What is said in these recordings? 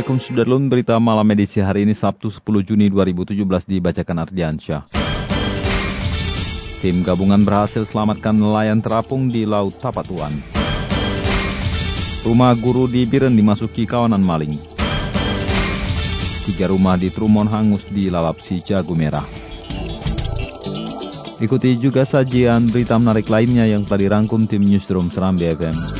Assalamualaikum Sudarlun, berita malam edisi hari ini Sabtu 10 Juni 2017 dibacakan Ardiansyah. Tim gabungan berhasil selamatkan nelayan terapung di Laut Tapatuan. Rumah guru di Biren dimasuki kawanan maling. Tiga rumah di Trumon hangus di Lalapsi Jago Merah. Ikuti juga sajian berita menarik lainnya yang telah dirangkum tim Newsroom Seram BFM.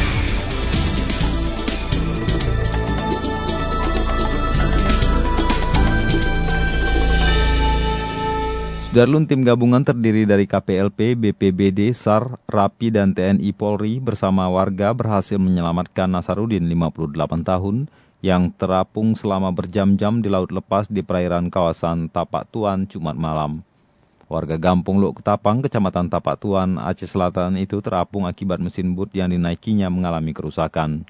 Darlun tim gabungan terdiri dari KPLP, BPBD, SAR, RAPI, dan TNI Polri bersama warga berhasil menyelamatkan Nasarudin 58 tahun yang terapung selama berjam-jam di laut lepas di perairan kawasan Tapak Tuan Jumat malam. Warga Gampung Luk Ketapang, Kecamatan Tapak Tuan, Aceh Selatan itu terapung akibat mesin boot yang dinaikinya mengalami kerusakan.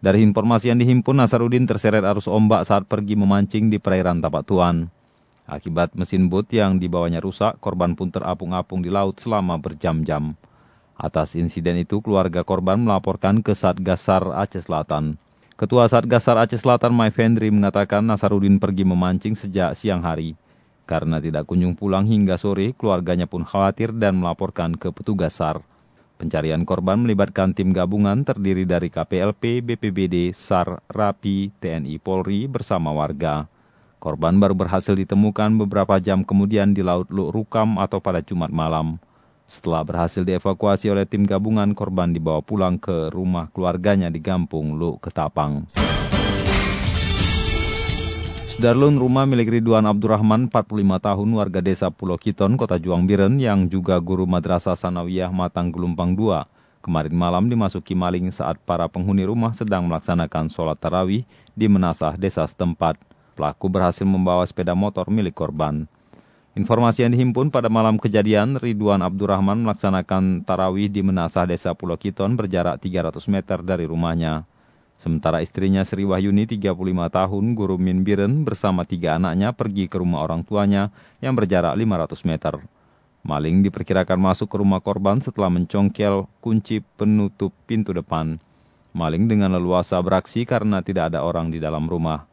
Dari informasi yang dihimpun, Nasarudin terseret arus ombak saat pergi memancing di perairan Tapak Tuan. Akibat mesin boot yang dibawanya rusak, korban pun terapung-apung di laut selama berjam-jam. Atas insiden itu, keluarga korban melaporkan ke Satgas SAR Aceh Selatan. Ketua Satgas SAR Aceh Selatan, Mai Fendri, mengatakan Nasarudin pergi memancing sejak siang hari. Karena tidak kunjung pulang hingga sore, keluarganya pun khawatir dan melaporkan ke petugas SAR. Pencarian korban melibatkan tim gabungan terdiri dari KPLP, BPBD, SAR, RAPI, TNI Polri bersama warga. Korban baru berhasil ditemukan beberapa jam kemudian di Laut Luk Rukam atau pada Jumat malam. Setelah berhasil dievakuasi oleh tim gabungan, korban dibawa pulang ke rumah keluarganya di Gampung Luk Ketapang. Darlun rumah milik Ridwan Abdurrahman, 45 tahun, warga desa Pulau Kiton, kota Juang Biren, yang juga guru Madrasah Sanawiyah Matang Gelumpang II, kemarin malam dimasuki maling saat para penghuni rumah sedang melaksanakan sholat tarawih di menasah desa setempat. Pelaku berhasil membawa sepeda motor milik korban. Informasi yang dihimpun pada malam kejadian, Ridwan Abdurrahman melaksanakan tarawih di Menasah Desa Pulau Kiton berjarak 300 meter dari rumahnya. Sementara istrinya Sri Wahyuni, 35 tahun, guru Min Biren, bersama tiga anaknya pergi ke rumah orang tuanya yang berjarak 500 meter. Maling diperkirakan masuk ke rumah korban setelah mencongkel kunci penutup pintu depan. Maling dengan leluasa beraksi karena tidak ada orang di dalam rumah.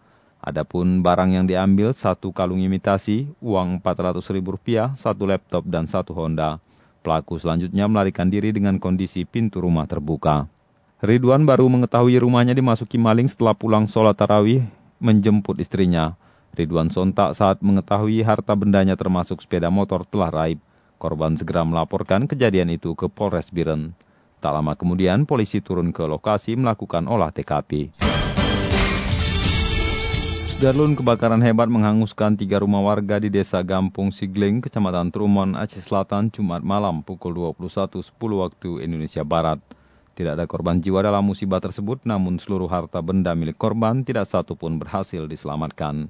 Adapun barang yang diambil satu kalung imitasi, uang Rp400.000, satu laptop dan satu Honda. Pelaku selanjutnya melarikan diri dengan kondisi pintu rumah terbuka. Ridwan baru mengetahui rumahnya dimasuki maling setelah pulang sholat tarawih menjemput istrinya. Ridwan sontak saat mengetahui harta bendanya termasuk sepeda motor telah raib. Korban segera melaporkan kejadian itu ke Polres Biren. Tak lama kemudian polisi turun ke lokasi melakukan olah TKP. Darlun kebakaran hebat menghanguskan tiga rumah warga di desa Gampung Sigling, Kecamatan Trumon, Aceh Selatan, Jumat malam pukul 21.10 waktu Indonesia Barat. Tidak ada korban jiwa dalam musibah tersebut, namun seluruh harta benda milik korban tidak satu pun berhasil diselamatkan.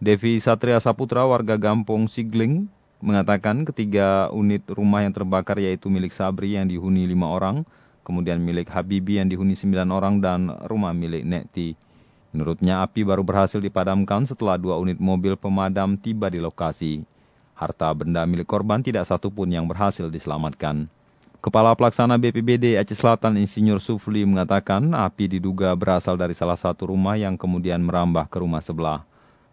Devi Satria Saputra, warga Gampung Sigling, mengatakan ketiga unit rumah yang terbakar yaitu milik Sabri yang dihuni lima orang, kemudian milik Habibi yang dihuni sembilan orang, dan rumah milik Nekti. Menurutnya api baru berhasil dipadamkan setelah dua unit mobil pemadam tiba di lokasi. Harta benda milik korban tidak satu pun yang berhasil diselamatkan. Kepala Pelaksana BPBD Aceh Selatan Insinyur Sufli mengatakan api diduga berasal dari salah satu rumah yang kemudian merambah ke rumah sebelah.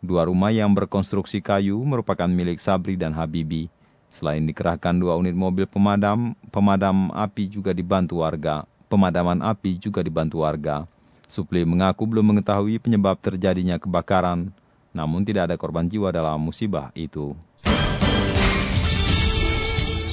Dua rumah yang berkonstruksi kayu merupakan milik Sabri dan Habibi. Selain dikerahkan dua unit mobil pemadam, pemadam api juga dibantu warga. Pemadaman api juga dibantu warga. Supli mengaku belum mengetahui penyebab terjadinya kebakaran, namun tidak ada korban jiwa dalam musibah itu.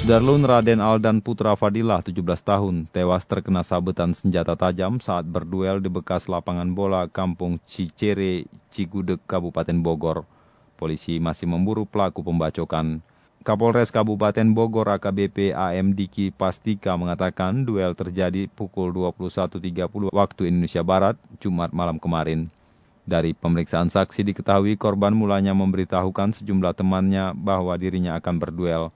Sudarlun Raden Aldan Putra Fadilah, 17 tahun, tewas terkena sabetan senjata tajam saat berduel di bekas lapangan bola kampung Cicere, Cigudeg, Kabupaten Bogor. Polisi masih memburu pelaku pembacokan. Kapolres Kabupaten Bogor AKBP AM Diki Pastika mengatakan duel terjadi pukul 21.30 waktu Indonesia Barat, Jumat malam kemarin. Dari pemeriksaan saksi diketahui korban mulanya memberitahukan sejumlah temannya bahwa dirinya akan berduel.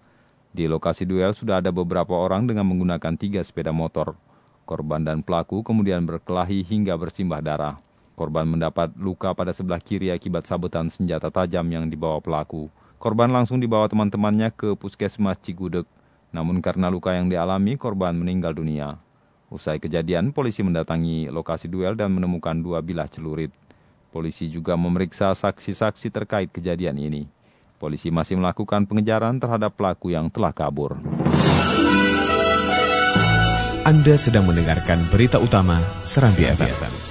Di lokasi duel sudah ada beberapa orang dengan menggunakan tiga sepeda motor. Korban dan pelaku kemudian berkelahi hingga bersimbah darah. Korban mendapat luka pada sebelah kiri akibat sabetan senjata tajam yang dibawa pelaku. Korban langsung dibawa teman-temannya ke puskesmas Cigudeg. Namun karena luka yang dialami, korban meninggal dunia. Usai kejadian, polisi mendatangi lokasi duel dan menemukan dua bilah celurit. Polisi juga memeriksa saksi-saksi terkait kejadian ini. Polisi masih melakukan pengejaran terhadap pelaku yang telah kabur. Anda sedang mendengarkan berita utama Serambi FM.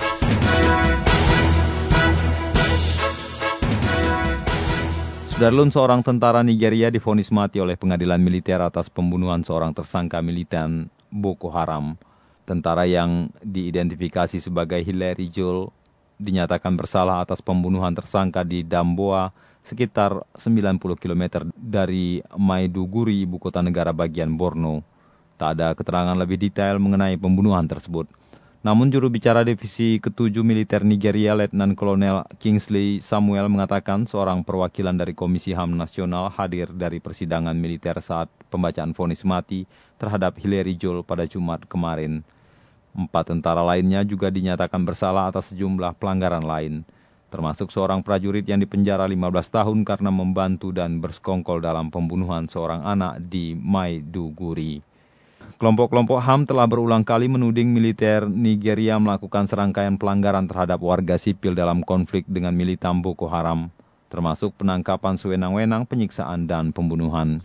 Sudarlun seorang tentara Nigeria difonis mati oleh pengadilan militer atas pembunuhan seorang tersangka militan Boko Haram. Tentara yang diidentifikasi sebagai Hilary Joel dinyatakan bersalah atas pembunuhan tersangka di Damboa, sekitar 90 km dari Maiduguri, ibu kota negara bagian Borno. Tak ada keterangan lebih detail mengenai pembunuhan tersebut. Namun juru bicara divisi ketujuh militer Nigeria, Letnan Kolonel Kingsley Samuel mengatakan seorang perwakilan dari Komisi HAM Nasional hadir dari persidangan militer saat pembacaan vonis mati terhadap Hilary Joel pada Jumat kemarin. Empat tentara lainnya juga dinyatakan bersalah atas sejumlah pelanggaran lain termasuk seorang prajurit yang dipenjara 15 tahun karena membantu dan bersekongkol dalam pembunuhan seorang anak di Maiduguri. Kelompok-kelompok HAM telah berulang kali menuding militer Nigeria melakukan serangkaian pelanggaran terhadap warga sipil dalam konflik dengan militan Boko Haram, termasuk penangkapan sewenang-wenang, penyiksaan, dan pembunuhan.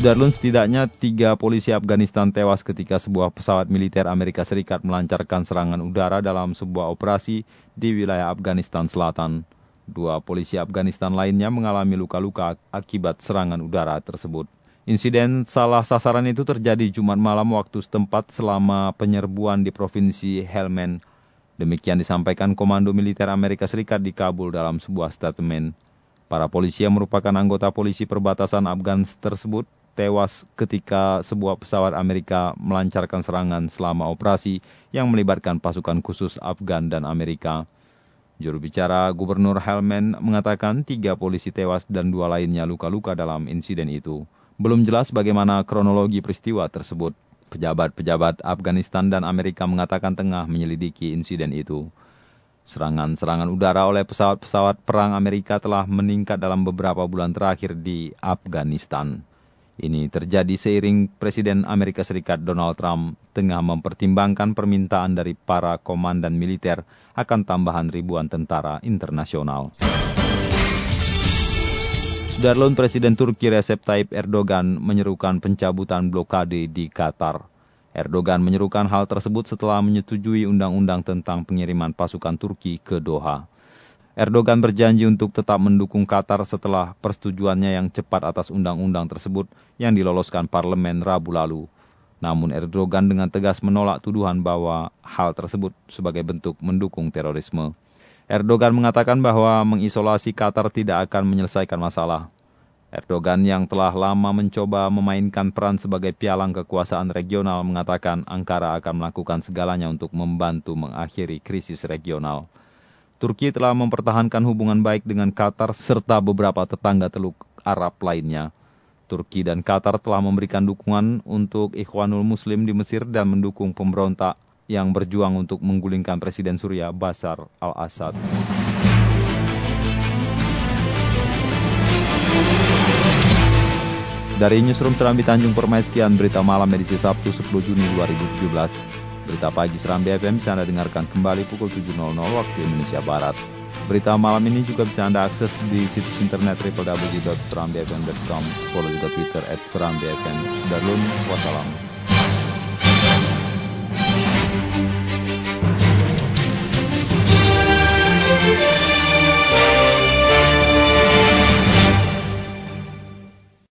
Darlun setidaknya tiga polisi Afghanistan tewas ketika sebuah pesawat militer Amerika Serikat melancarkan serangan udara dalam sebuah operasi di wilayah Afghanistan Selatan. Dua polisi Afghanistan lainnya mengalami luka-luka akibat serangan udara tersebut. Insiden salah sasaran itu terjadi Jumat malam waktu setempat selama penyerbuan di Provinsi Helmand. Demikian disampaikan Komando Militer Amerika Serikat di Kabul dalam sebuah statement. Para polisi yang merupakan anggota polisi perbatasan Afgan tersebut tewas ketika sebuah pesawat Amerika melancarkan serangan selama operasi yang melibatkan pasukan khusus Afgan dan Amerika. Juru bicara Gubernur Helmand mengatakan tiga polisi tewas dan dua lainnya luka-luka dalam insiden itu. Belum jelas bagaimana kronologi peristiwa tersebut. Pejabat-pejabat Afghanistan dan Amerika mengatakan tengah menyelidiki insiden itu. Serangan-serangan udara oleh pesawat-pesawat perang Amerika telah meningkat dalam beberapa bulan terakhir di Afghanistan. Ini terjadi seiring Presiden Amerika Serikat Donald Trump tengah mempertimbangkan permintaan dari para komandan militer akan tambahan ribuan tentara internasional. Sudarlun Presiden Turki Recep Tayyip Erdogan menyerukan pencabutan blokade di Qatar. Erdogan menyerukan hal tersebut setelah menyetujui undang-undang tentang pengiriman pasukan Turki ke Doha. Erdogan berjanji untuk tetap mendukung Qatar setelah persetujuannya yang cepat atas undang-undang tersebut yang diloloskan parlemen Rabu lalu. Namun Erdogan dengan tegas menolak tuduhan bahwa hal tersebut sebagai bentuk mendukung terorisme. Erdogan mengatakan bahwa mengisolasi Qatar tidak akan menyelesaikan masalah. Erdogan yang telah lama mencoba memainkan peran sebagai pialang kekuasaan regional mengatakan Ankara akan melakukan segalanya untuk membantu mengakhiri krisis regional. Turki telah mempertahankan hubungan baik dengan Qatar serta beberapa tetangga Teluk Arab lainnya. Turki dan Qatar telah memberikan dukungan untuk Ikhwanul Muslim di Mesir dan mendukung pemberontak yang berjuang untuk menggulingkan Presiden Suriah Bashar al-Assad. Dari Newsroom Serambi Tanjung Permai, sekian berita malam edisi Sabtu 10 Juni 2017. Berita pagi Seram BFM bisa Anda dengarkan kembali pukul 7.00 waktu Indonesia Barat. Berita malam ini juga bisa Anda akses di situs internet www.serambfm.com. Follow juga Twitter at serambfm. Darulun, wassalam.